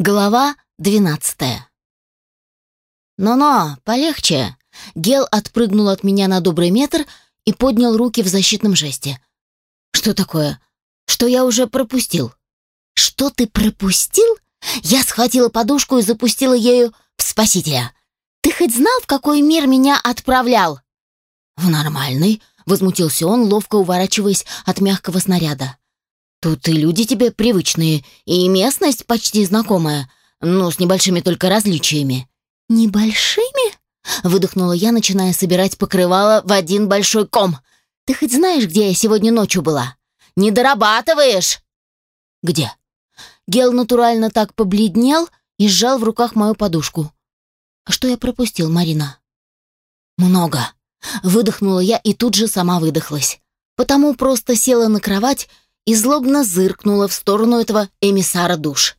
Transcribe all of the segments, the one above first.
Глава 12. «Но-но, полегче!» Гел отпрыгнул от меня на добрый метр и поднял руки в защитном жесте. «Что такое? Что я уже пропустил?» «Что ты пропустил?» Я схватила подушку и запустила ею в спасителя. «Ты хоть знал, в какой мир меня отправлял?» «В нормальный», — возмутился он, ловко уворачиваясь от мягкого снаряда. Тут и люди тебе привычные, и местность почти знакомая, но с небольшими только различиями». «Небольшими?» — выдохнула я, начиная собирать покрывало в один большой ком. «Ты хоть знаешь, где я сегодня ночью была? Не дорабатываешь!» «Где?» Гел натурально так побледнел и сжал в руках мою подушку. А «Что я пропустил, Марина?» «Много!» — выдохнула я и тут же сама выдохлась. Потому просто села на кровать и злобно зыркнула в сторону этого эмиссара душ.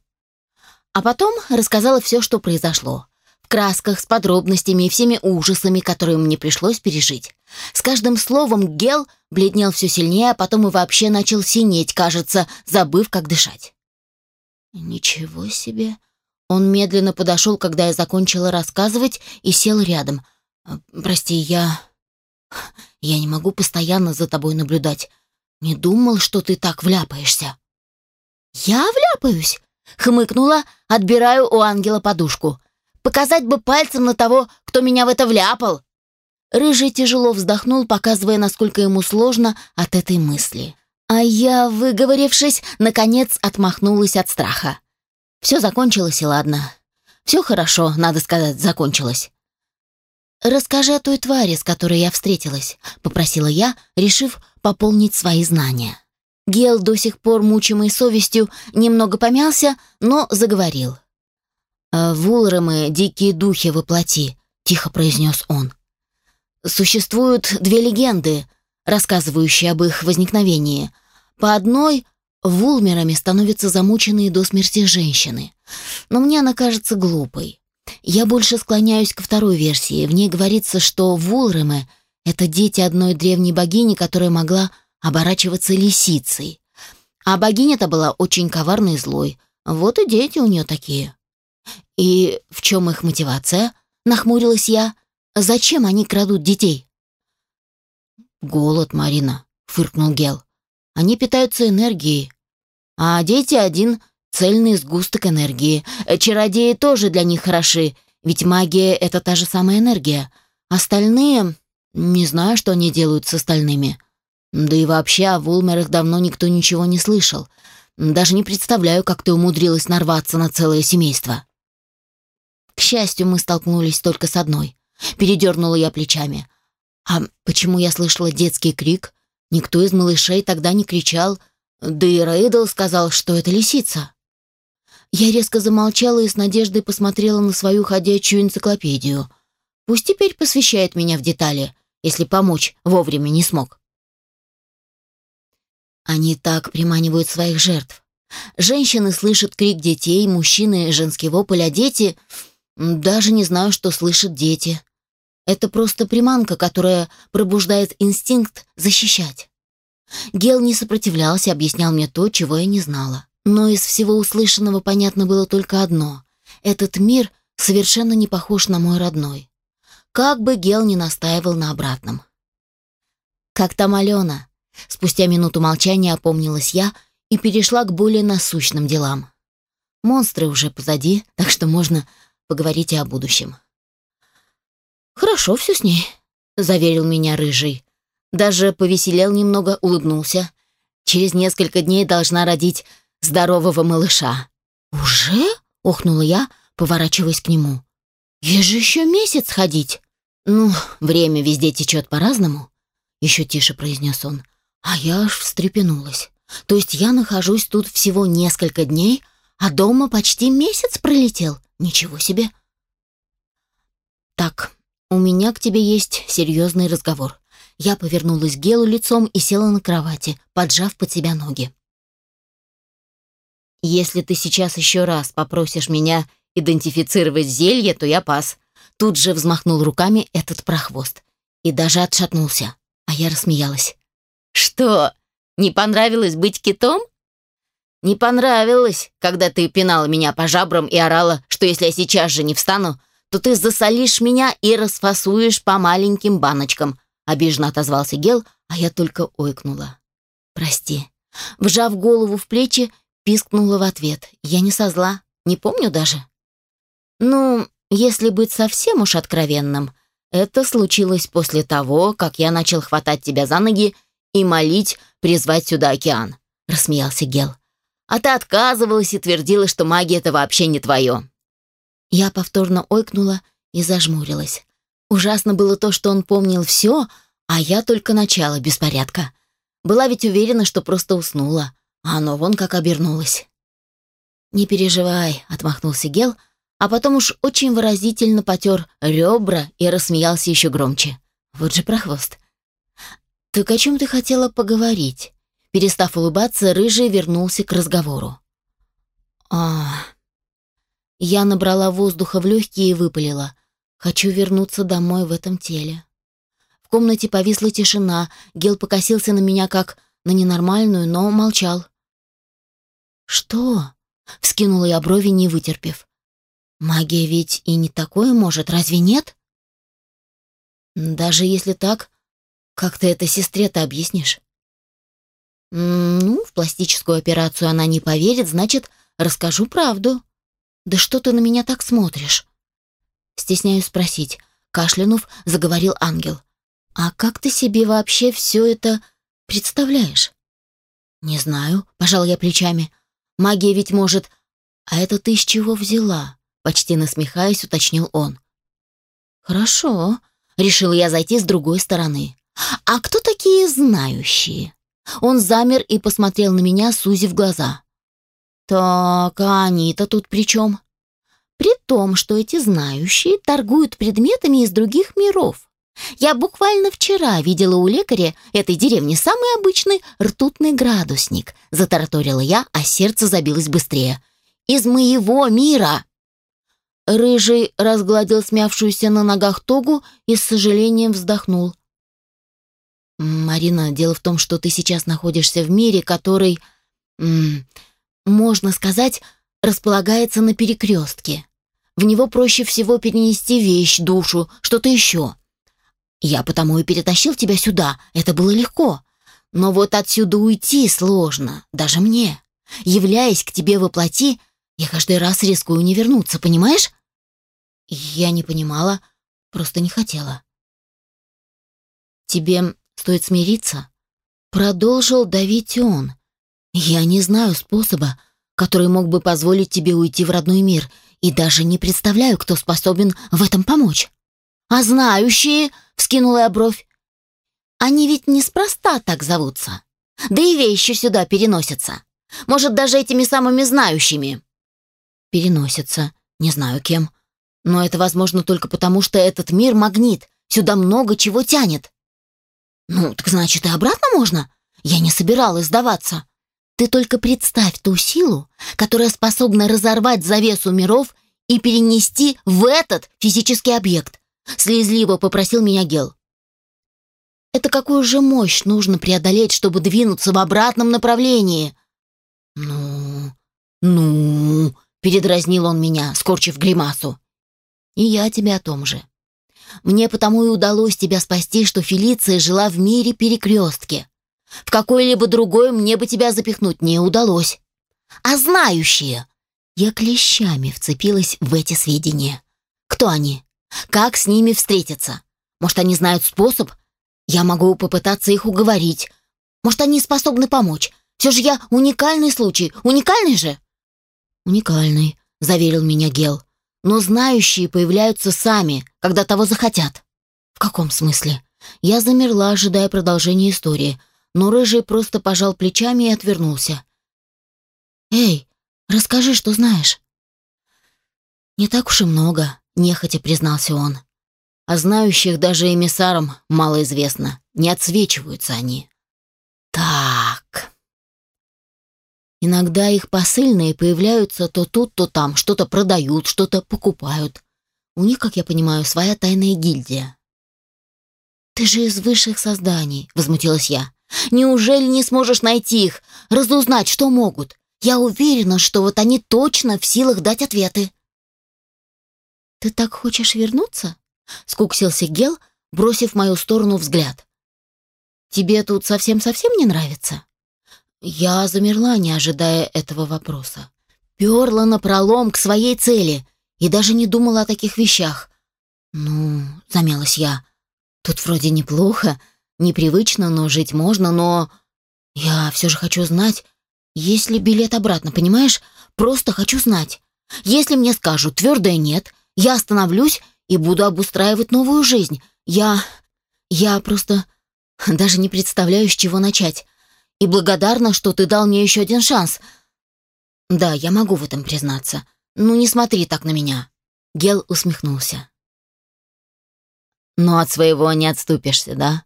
А потом рассказала все, что произошло. В красках, с подробностями и всеми ужасами, которые мне пришлось пережить. С каждым словом Гел бледнел все сильнее, а потом и вообще начал синеть, кажется, забыв, как дышать. «Ничего себе!» Он медленно подошел, когда я закончила рассказывать, и сел рядом. «Прости, я... Я не могу постоянно за тобой наблюдать. Не думал, что ты так вляпаешься. Я вляпаюсь? Хмыкнула, отбираю у ангела подушку. Показать бы пальцем на того, кто меня в это вляпал. Рыжий тяжело вздохнул, показывая, насколько ему сложно от этой мысли. А я, выговорившись, наконец отмахнулась от страха. Все закончилось, и ладно. Все хорошо, надо сказать, закончилось. «Расскажи о той твари, с которой я встретилась», — попросила я, решив, пополнить свои знания. Гел, до сих пор мучимый совестью, немного помялся, но заговорил. «Э, «Вулрамы — дикие духи воплоти», — тихо произнес он. «Существуют две легенды, рассказывающие об их возникновении. По одной вулмерами становятся замученные до смерти женщины. Но мне она кажется глупой. Я больше склоняюсь ко второй версии. В ней говорится, что вулрамы — это дети одной древней богини, которая могла оборачиваться лисицей. А богиня-то была очень коварной и злой. Вот и дети у нее такие. И в чем их мотивация? Нахмурилась я. Зачем они крадут детей? Голод, Марина, фыркнул Гел. Они питаются энергией. А дети один цельный сгусток энергии. Чародеи тоже для них хороши, ведь магия — это та же самая энергия. Остальные не знаю, что они делают с остальными. Да и вообще о Вулмерах давно никто ничего не слышал. Даже не представляю, как ты умудрилась нарваться на целое семейство. К счастью, мы столкнулись только с одной. Передернула я плечами. А почему я слышала детский крик? Никто из малышей тогда не кричал. Да и Рейдл сказал, что это лисица. Я резко замолчала и с надеждой посмотрела на свою ходячую энциклопедию. Пусть теперь посвящает меня в детали если помочь вовремя не смог. Они так приманивают своих жертв. Женщины слышат крик детей, мужчины — женский вопль, а дети... Даже не знаю, что слышат дети. Это просто приманка, которая пробуждает инстинкт защищать. Гел не сопротивлялся, объяснял мне то, чего я не знала. Но из всего услышанного понятно было только одно. Этот мир совершенно не похож на мой родной как бы Гел не настаивал на обратном. «Как там Алена?» Спустя минуту молчания опомнилась я и перешла к более насущным делам. Монстры уже позади, так что можно поговорить и о будущем. «Хорошо все с ней», — заверил меня Рыжий. Даже повеселел немного, улыбнулся. «Через несколько дней должна родить здорового малыша». «Уже?» — охнула я, поворачиваясь к нему. «Ей же еще месяц ходить!» «Ну, время везде течет по-разному», — еще тише произнес он. «А я аж встрепенулась. То есть я нахожусь тут всего несколько дней, а дома почти месяц пролетел? Ничего себе!» «Так, у меня к тебе есть серьезный разговор». Я повернулась к Гелу лицом и села на кровати, поджав под себя ноги. «Если ты сейчас еще раз попросишь меня идентифицировать зелье, то я пас», Тут же взмахнул руками этот прохвост и даже отшатнулся, а я рассмеялась. «Что, не понравилось быть китом?» «Не понравилось, когда ты пинала меня по жабрам и орала, что если я сейчас же не встану, то ты засолишь меня и расфасуешь по маленьким баночкам», обиженно отозвался Гел, а я только ойкнула. «Прости». Вжав голову в плечи, пискнула в ответ. «Я не со зла, не помню даже». «Ну, если быть совсем уж откровенным, это случилось после того, как я начал хватать тебя за ноги и молить призвать сюда океан», — рассмеялся Гел. «А ты отказывалась и твердила, что магия — это вообще не твое». Я повторно ойкнула и зажмурилась. Ужасно было то, что он помнил все, а я только начало беспорядка. Была ведь уверена, что просто уснула, а оно вон как обернулось. «Не переживай», — отмахнулся Гел, — а потом уж очень выразительно потер ребра и рассмеялся еще громче. Вот же прохвост. «Так о чем ты хотела поговорить?» Перестав улыбаться, Рыжий вернулся к разговору. а Я набрала воздуха в легкие и выпалила. «Хочу вернуться домой в этом теле». В комнате повисла тишина. Гел покосился на меня как на ненормальную, но молчал. «Что?» — вскинула я брови, не вытерпев. Магия ведь и не такое может, разве нет? Даже если так, как ты это сестре-то объяснишь? Ну, в пластическую операцию она не поверит, значит, расскажу правду. Да что ты на меня так смотришь? Стесняюсь спросить. Кашлянув, заговорил ангел. А как ты себе вообще все это представляешь? Не знаю, пожал я плечами. Магия ведь может... А это ты с чего взяла? Почти насмехаясь, уточнил он. «Хорошо», — решил я зайти с другой стороны. «А кто такие знающие?» Он замер и посмотрел на меня, сузив глаза. «Так, а они-то тут при чем?» «При том, что эти знающие торгуют предметами из других миров. Я буквально вчера видела у лекаря этой деревни самый обычный ртутный градусник», затараторила я, а сердце забилось быстрее. «Из моего мира!» Рыжий разгладил смявшуюся на ногах тогу и с сожалением вздохнул. «Марина, дело в том, что ты сейчас находишься в мире, который, можно сказать, располагается на перекрестке. В него проще всего перенести вещь, душу, что-то еще. Я потому и перетащил тебя сюда, это было легко. Но вот отсюда уйти сложно, даже мне. Являясь к тебе воплоти, плоти, я каждый раз рискую не вернуться, понимаешь? Я не понимала, просто не хотела. Тебе стоит смириться, продолжил давить он. Я не знаю способа, который мог бы позволить тебе уйти в родной мир, и даже не представляю, кто способен в этом помочь. А знающие, вскинула я бровь. Они ведь неспроста так зовутся. Да и вещи сюда переносятся. Может, даже этими самыми знающими переносится. Не знаю кем. Но это возможно только потому, что этот мир — магнит. Сюда много чего тянет. Ну, так значит, и обратно можно? Я не собиралась сдаваться. Ты только представь ту силу, которая способна разорвать завесу миров и перенести в этот физический объект. Слезливо попросил меня Гел. Это какую же мощь нужно преодолеть, чтобы двинуться в обратном направлении? Ну, ну, Передразнил он меня, скорчив гримасу. «И я тебе о том же. Мне потому и удалось тебя спасти, что Фелиция жила в мире перекрестки. В какой-либо другой мне бы тебя запихнуть не удалось. А знающие...» Я клещами вцепилась в эти сведения. «Кто они? Как с ними встретиться? Может, они знают способ? Я могу попытаться их уговорить. Может, они способны помочь? Все же я уникальный случай, уникальный же!» «Уникальный», — заверил меня Гел. «Но знающие появляются сами, когда того захотят». «В каком смысле?» Я замерла, ожидая продолжения истории, но Рыжий просто пожал плечами и отвернулся. «Эй, расскажи, что знаешь». «Не так уж и много», — нехотя признался он. «О знающих даже эмиссарам мало известно. Не отсвечиваются они». «Так». Иногда их посыльные появляются то тут, то там, что-то продают, что-то покупают. У них, как я понимаю, своя тайная гильдия. «Ты же из высших созданий», — возмутилась я. «Неужели не сможешь найти их, разузнать, что могут? Я уверена, что вот они точно в силах дать ответы». «Ты так хочешь вернуться?» — скуксился Гел, бросив в мою сторону взгляд. «Тебе тут совсем-совсем не нравится?» Я замерла, не ожидая этого вопроса. Перла напролом к своей цели и даже не думала о таких вещах. Ну, замялась я. Тут вроде неплохо, непривычно, но жить можно, но... Я все же хочу знать, есть ли билет обратно, понимаешь? Просто хочу знать. Если мне скажут твердое «нет», я остановлюсь и буду обустраивать новую жизнь. Я... я просто даже не представляю, с чего начать и благодарна, что ты дал мне еще один шанс. Да, я могу в этом признаться. Ну не смотри так на меня. Гел усмехнулся. Но от своего не отступишься, да?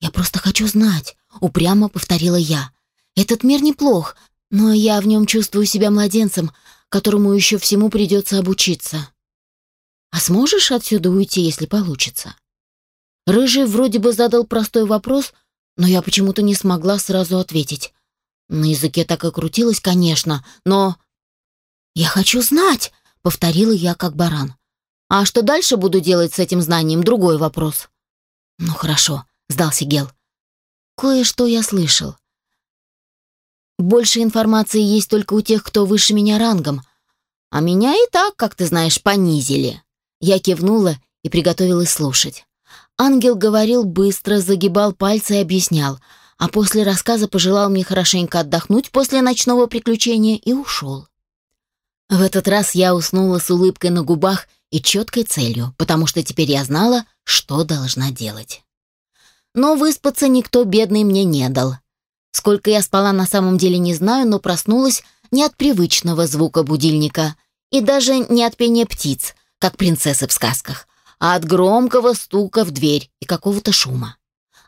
Я просто хочу знать, упрямо повторила я. Этот мир неплох, но я в нем чувствую себя младенцем, которому еще всему придется обучиться. А сможешь отсюда уйти, если получится? Рыжий вроде бы задал простой вопрос, но я почему-то не смогла сразу ответить. На языке так и крутилось, конечно, но... «Я хочу знать!» — повторила я как баран. «А что дальше буду делать с этим знанием — другой вопрос». «Ну хорошо», — сдался Гел. «Кое-что я слышал. Больше информации есть только у тех, кто выше меня рангом. А меня и так, как ты знаешь, понизили». Я кивнула и приготовилась слушать. Ангел говорил быстро, загибал пальцы и объяснял, а после рассказа пожелал мне хорошенько отдохнуть после ночного приключения и ушел. В этот раз я уснула с улыбкой на губах и четкой целью, потому что теперь я знала, что должна делать. Но выспаться никто бедный мне не дал. Сколько я спала на самом деле не знаю, но проснулась не от привычного звука будильника и даже не от пения птиц, как принцессы в сказках, а от громкого стука в дверь и какого-то шума.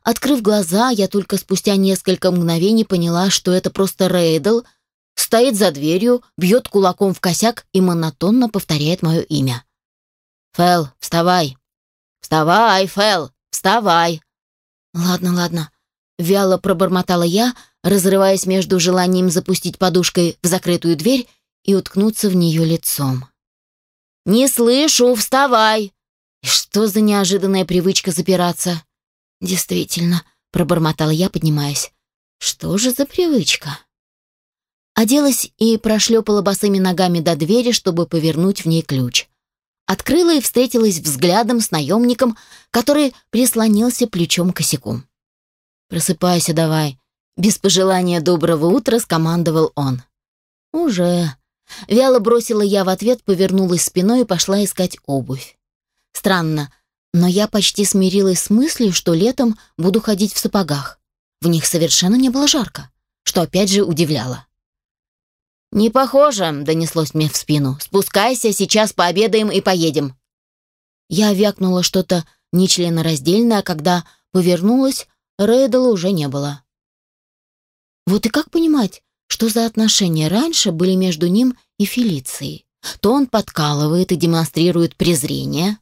Открыв глаза, я только спустя несколько мгновений поняла, что это просто Рейдл стоит за дверью, бьет кулаком в косяк и монотонно повторяет мое имя. «Фэл, вставай!» «Вставай, Фэл, вставай!» «Ладно, ладно», — вяло пробормотала я, разрываясь между желанием запустить подушкой в закрытую дверь и уткнуться в нее лицом. «Не слышу, вставай!» И что за неожиданная привычка запираться? Действительно, пробормотала я, поднимаясь. Что же за привычка? Оделась и прошлепала босыми ногами до двери, чтобы повернуть в ней ключ. Открыла и встретилась взглядом с наемником, который прислонился плечом к косяку. «Просыпайся давай», — без пожелания доброго утра скомандовал он. «Уже», Вяло бросила я в ответ, повернулась спиной и пошла искать обувь. Странно, но я почти смирилась с мыслью, что летом буду ходить в сапогах. В них совершенно не было жарко, что опять же удивляло. «Не похоже», — донеслось мне в спину. «Спускайся, сейчас пообедаем и поедем». Я вякнула что-то нечленораздельное, а когда повернулась, Рэддала уже не было. Вот и как понимать, что за отношения раньше были между ним и Фелицией? То он подкалывает и демонстрирует презрение,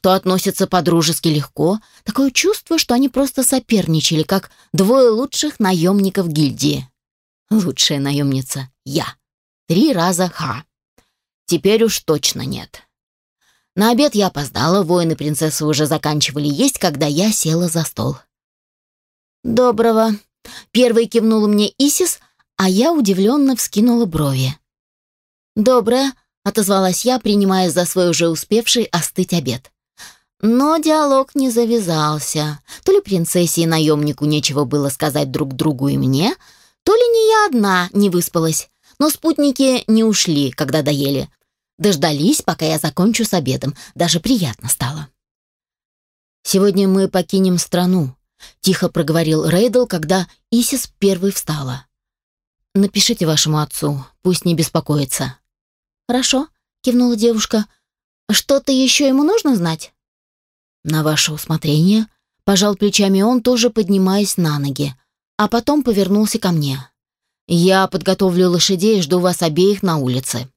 то относятся по-дружески легко. Такое чувство, что они просто соперничали, как двое лучших наемников гильдии. Лучшая наемница — я. Три раза ха. Теперь уж точно нет. На обед я опоздала, воины принцессы уже заканчивали есть, когда я села за стол. «Доброго!» — первой кивнула мне Исис, а я удивленно вскинула брови. «Доброе!» — отозвалась я, принимая за свой уже успевший остыть обед. Но диалог не завязался. То ли принцессе и наемнику нечего было сказать друг другу и мне, то ли не я одна не выспалась. Но спутники не ушли, когда доели. Дождались, пока я закончу с обедом. Даже приятно стало. «Сегодня мы покинем страну», — тихо проговорил Рейдл, когда Исис первой встала. «Напишите вашему отцу, пусть не беспокоится». «Хорошо», — кивнула девушка. «Что-то еще ему нужно знать?» «На ваше усмотрение», — пожал плечами он, тоже поднимаясь на ноги, а потом повернулся ко мне. «Я подготовлю лошадей и жду вас обеих на улице».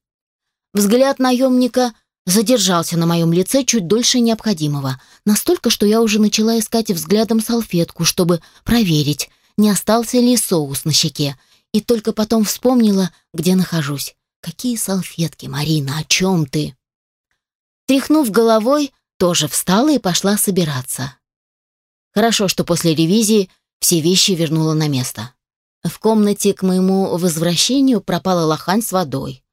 Взгляд наемника задержался на моем лице чуть дольше необходимого, настолько, что я уже начала искать взглядом салфетку, чтобы проверить, не остался ли соус на щеке, и только потом вспомнила, где нахожусь. «Какие салфетки, Марина, о чем ты?» Тряхнув головой, тоже встала и пошла собираться. Хорошо, что после ревизии все вещи вернула на место. В комнате к моему возвращению пропала лохань с водой.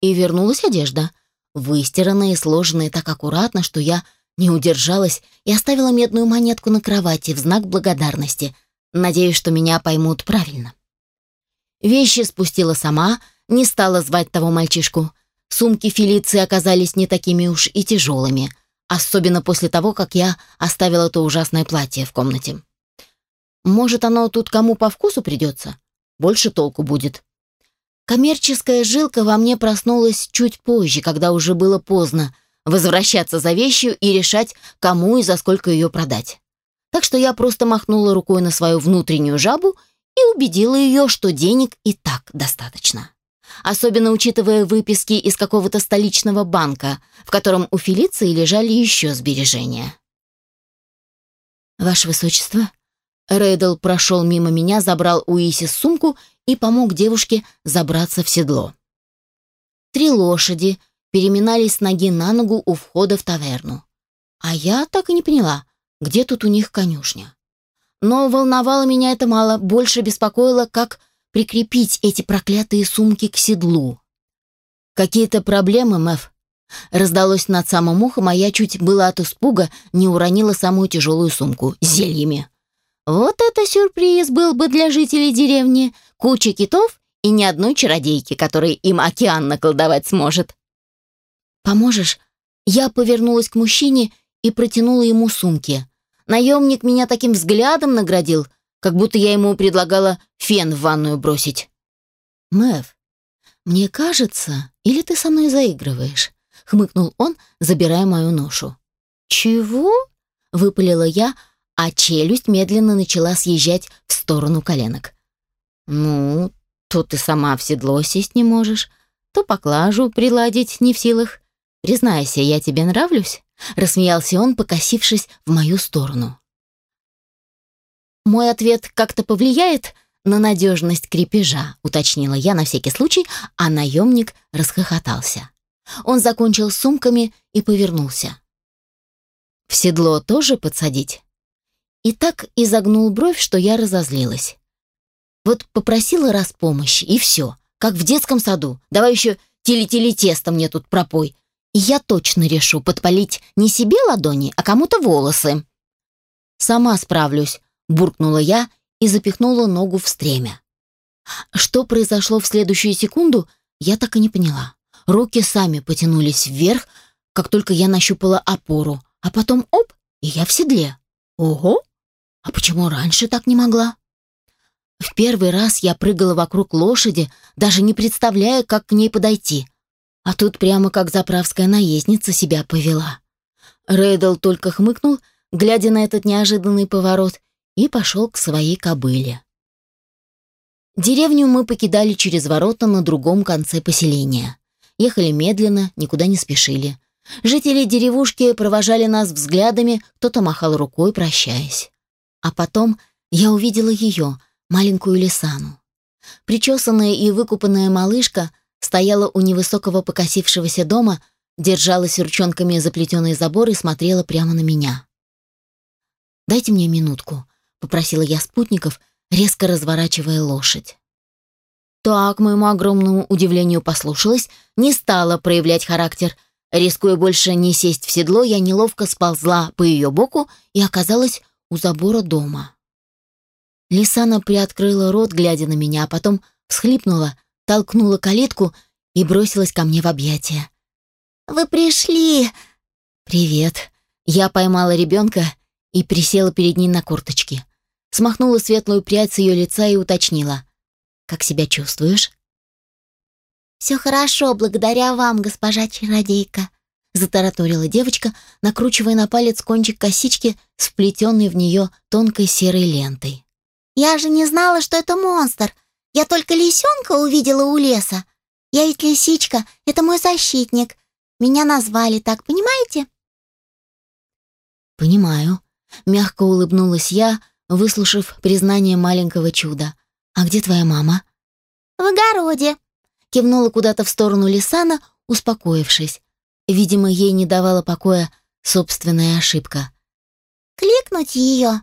И вернулась одежда, выстиранная и сложенная так аккуратно, что я не удержалась и оставила медную монетку на кровати в знак благодарности. Надеюсь, что меня поймут правильно. Вещи спустила сама, не стала звать того мальчишку. Сумки Фелиции оказались не такими уж и тяжелыми особенно после того, как я оставила то ужасное платье в комнате. Может, оно тут кому по вкусу придется? Больше толку будет. Коммерческая жилка во мне проснулась чуть позже, когда уже было поздно возвращаться за вещью и решать, кому и за сколько ее продать. Так что я просто махнула рукой на свою внутреннюю жабу и убедила ее, что денег и так достаточно особенно учитывая выписки из какого-то столичного банка, в котором у Фелиции лежали еще сбережения. «Ваше Высочество», Рейдл прошел мимо меня, забрал у Иси сумку и помог девушке забраться в седло. Три лошади переминались ноги на ногу у входа в таверну. А я так и не поняла, где тут у них конюшня. Но волновало меня это мало, больше беспокоило, как прикрепить эти проклятые сумки к седлу. «Какие-то проблемы, Мэв?» Раздалось над самым ухом, а я чуть было от испуга не уронила самую тяжелую сумку с зельями. Вот это сюрприз был бы для жителей деревни. Куча китов и ни одной чародейки, которой им океан наколдовать сможет. «Поможешь?» Я повернулась к мужчине и протянула ему сумки. Наемник меня таким взглядом наградил — как будто я ему предлагала фен в ванную бросить. «Мэв, мне кажется, или ты со мной заигрываешь?» — хмыкнул он, забирая мою ношу. «Чего?» — выпалила я, а челюсть медленно начала съезжать в сторону коленок. «Ну, то ты сама в седло сесть не можешь, то поклажу приладить не в силах. Признайся, я тебе нравлюсь?» — рассмеялся он, покосившись в мою сторону. «Мой ответ как-то повлияет на надежность крепежа», уточнила я на всякий случай, а наемник расхохотался. Он закончил сумками и повернулся. «В седло тоже подсадить?» И так изогнул бровь, что я разозлилась. «Вот попросила раз помощи, и все, как в детском саду. Давай еще теле-теле-тесто мне тут пропой. И я точно решу подпалить не себе ладони, а кому-то волосы». «Сама справлюсь», буркнула я и запихнула ногу в стремя. Что произошло в следующую секунду, я так и не поняла. Руки сами потянулись вверх, как только я нащупала опору, а потом оп, и я в седле. Ого! А почему раньше так не могла? В первый раз я прыгала вокруг лошади, даже не представляя, как к ней подойти. А тут прямо как заправская наездница себя повела. Рэддл только хмыкнул, глядя на этот неожиданный поворот, и пошел к своей кобыле. Деревню мы покидали через ворота на другом конце поселения. Ехали медленно, никуда не спешили. Жители деревушки провожали нас взглядами, кто-то махал рукой, прощаясь. А потом я увидела ее, маленькую Лисану. Причесанная и выкупанная малышка стояла у невысокого покосившегося дома, держалась ручонками за плетеный забор и смотрела прямо на меня. «Дайте мне минутку», попросила я спутников, резко разворачивая лошадь. Так, к моему огромному удивлению, послушалась, не стала проявлять характер. Рискуя больше не сесть в седло, я неловко сползла по ее боку и оказалась у забора дома. Лисана приоткрыла рот, глядя на меня, а потом всхлипнула, толкнула калитку и бросилась ко мне в объятия. «Вы пришли!» «Привет!» Я поймала ребенка и присела перед ней на корточки смахнула светлую прядь с ее лица и уточнила. «Как себя чувствуешь?» «Все хорошо, благодаря вам, госпожа чародейка», — затараторила девочка, накручивая на палец кончик косички, сплетенной в нее тонкой серой лентой. «Я же не знала, что это монстр. Я только лисенка увидела у леса. Я ведь лисичка, это мой защитник. Меня назвали так, понимаете?» «Понимаю», — мягко улыбнулась я, выслушав признание маленького чуда. «А где твоя мама?» «В огороде», — кивнула куда-то в сторону Лисана, успокоившись. Видимо, ей не давала покоя собственная ошибка. «Кликнуть ее?»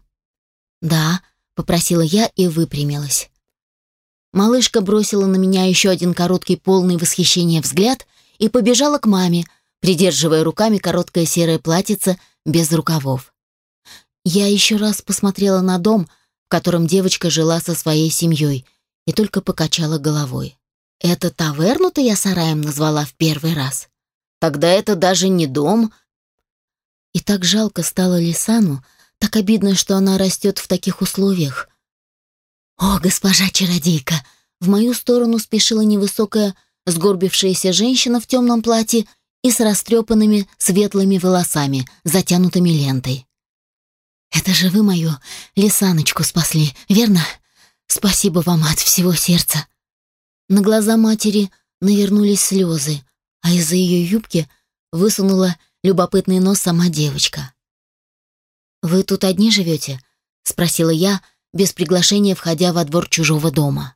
«Да», — попросила я и выпрямилась. Малышка бросила на меня еще один короткий полный восхищения взгляд и побежала к маме, придерживая руками короткое серое платьице без рукавов. Я еще раз посмотрела на дом, в котором девочка жила со своей семьей, и только покачала головой. Это таверну-то я сараем назвала в первый раз. Тогда это даже не дом. И так жалко стало Лисану, так обидно, что она растет в таких условиях. «О, госпожа-чародейка!» В мою сторону спешила невысокая, сгорбившаяся женщина в темном платье и с растрепанными светлыми волосами, затянутыми лентой. Это же вы мою Лисаночку спасли, верно? Спасибо вам от всего сердца. На глаза матери навернулись слезы, а из-за ее юбки высунула любопытный нос сама девочка. «Вы тут одни живете?» — спросила я, без приглашения входя во двор чужого дома.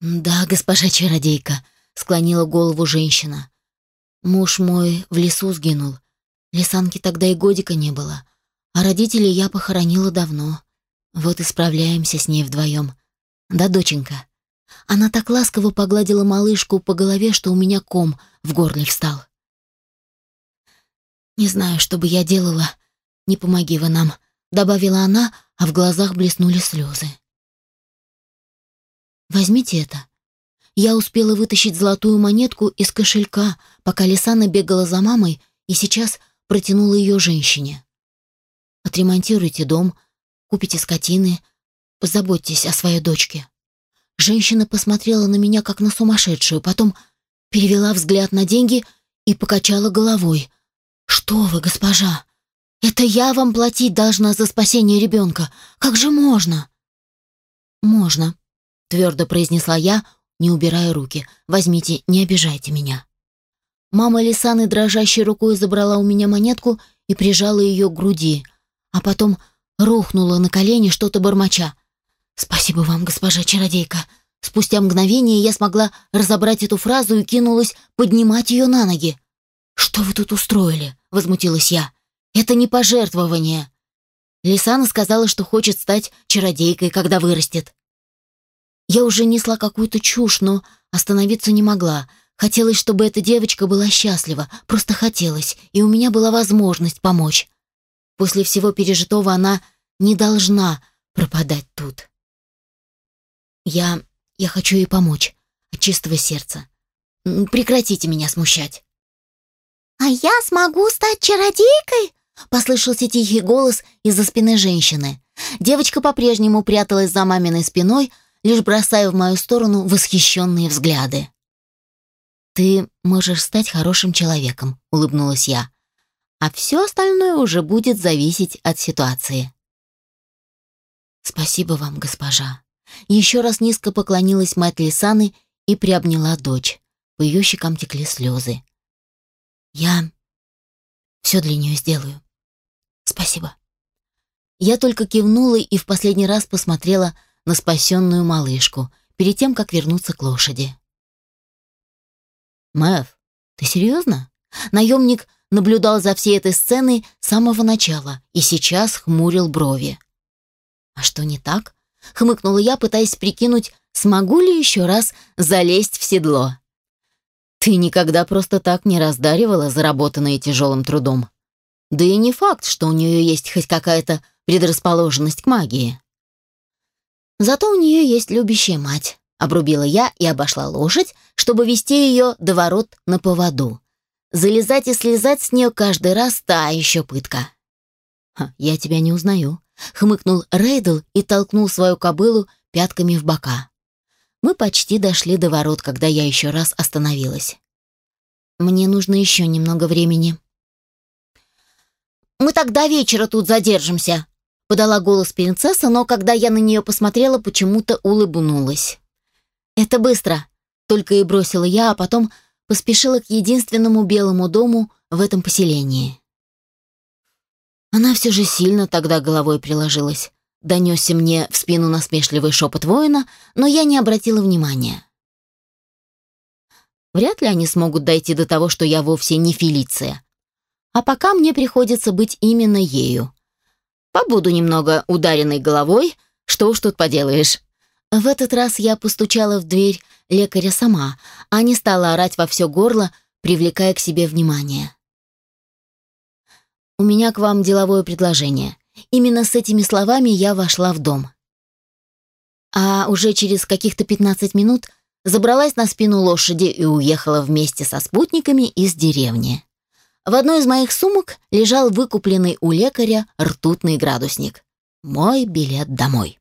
«Да, госпожа чародейка», — склонила голову женщина. «Муж мой в лесу сгинул. Лисанки тогда и годика не было. А родителей я похоронила давно. Вот и справляемся с ней вдвоем. Да, доченька. Она так ласково погладила малышку по голове, что у меня ком в горле встал. «Не знаю, что бы я делала. Не помоги вы нам», — добавила она, а в глазах блеснули слезы. «Возьмите это». Я успела вытащить золотую монетку из кошелька, пока Лисана бегала за мамой и сейчас протянула ее женщине. Отремонтируйте дом, купите скотины, позаботьтесь о своей дочке». Женщина посмотрела на меня, как на сумасшедшую, потом перевела взгляд на деньги и покачала головой. «Что вы, госпожа? Это я вам платить должна за спасение ребенка. Как же можно?» «Можно», — твердо произнесла я, не убирая руки. «Возьмите, не обижайте меня». Мама Лисаны дрожащей рукой забрала у меня монетку и прижала ее к груди — а потом рухнула на колени, что-то бормоча. «Спасибо вам, госпожа чародейка!» Спустя мгновение я смогла разобрать эту фразу и кинулась поднимать ее на ноги. «Что вы тут устроили?» — возмутилась я. «Это не пожертвование!» Лисана сказала, что хочет стать чародейкой, когда вырастет. Я уже несла какую-то чушь, но остановиться не могла. Хотелось, чтобы эта девочка была счастлива, просто хотелось, и у меня была возможность помочь. После всего пережитого она не должна пропадать тут. Я... я хочу ей помочь. От чистого сердца. Прекратите меня смущать. «А я смогу стать чародейкой?» Послышался тихий голос из-за спины женщины. Девочка по-прежнему пряталась за маминой спиной, лишь бросая в мою сторону восхищенные взгляды. «Ты можешь стать хорошим человеком», — улыбнулась я а все остальное уже будет зависеть от ситуации. «Спасибо вам, госпожа». Еще раз низко поклонилась мать Лисаны и приобняла дочь. По ее щекам текли слезы. «Я все для нее сделаю. Спасибо». Я только кивнула и в последний раз посмотрела на спасенную малышку перед тем, как вернуться к лошади. «Мэв, ты серьезно?» Наемник наблюдал за всей этой сценой с самого начала и сейчас хмурил брови. «А что не так?» — хмыкнула я, пытаясь прикинуть, смогу ли еще раз залезть в седло. «Ты никогда просто так не раздаривала заработанное тяжелым трудом. Да и не факт, что у нее есть хоть какая-то предрасположенность к магии. Зато у нее есть любящая мать». Обрубила я и обошла лошадь, чтобы вести ее до ворот на поводу. Залезать и слезать с нее каждый раз та еще пытка. «Я тебя не узнаю», — хмыкнул Рейдл и толкнул свою кобылу пятками в бока. Мы почти дошли до ворот, когда я еще раз остановилась. «Мне нужно еще немного времени». «Мы тогда вечера тут задержимся», — подала голос принцесса, но когда я на нее посмотрела, почему-то улыбнулась. «Это быстро», — только и бросила я, а потом поспешила к единственному белому дому в этом поселении. Она все же сильно тогда головой приложилась. Донесся мне в спину насмешливый шепот воина, но я не обратила внимания. Вряд ли они смогут дойти до того, что я вовсе не Фелиция. А пока мне приходится быть именно ею. Побуду немного ударенной головой, что уж тут поделаешь. В этот раз я постучала в дверь лекаря сама, а не стала орать во все горло, привлекая к себе внимание. «У меня к вам деловое предложение». Именно с этими словами я вошла в дом. А уже через каких-то 15 минут забралась на спину лошади и уехала вместе со спутниками из деревни. В одной из моих сумок лежал выкупленный у лекаря ртутный градусник. Мой билет домой.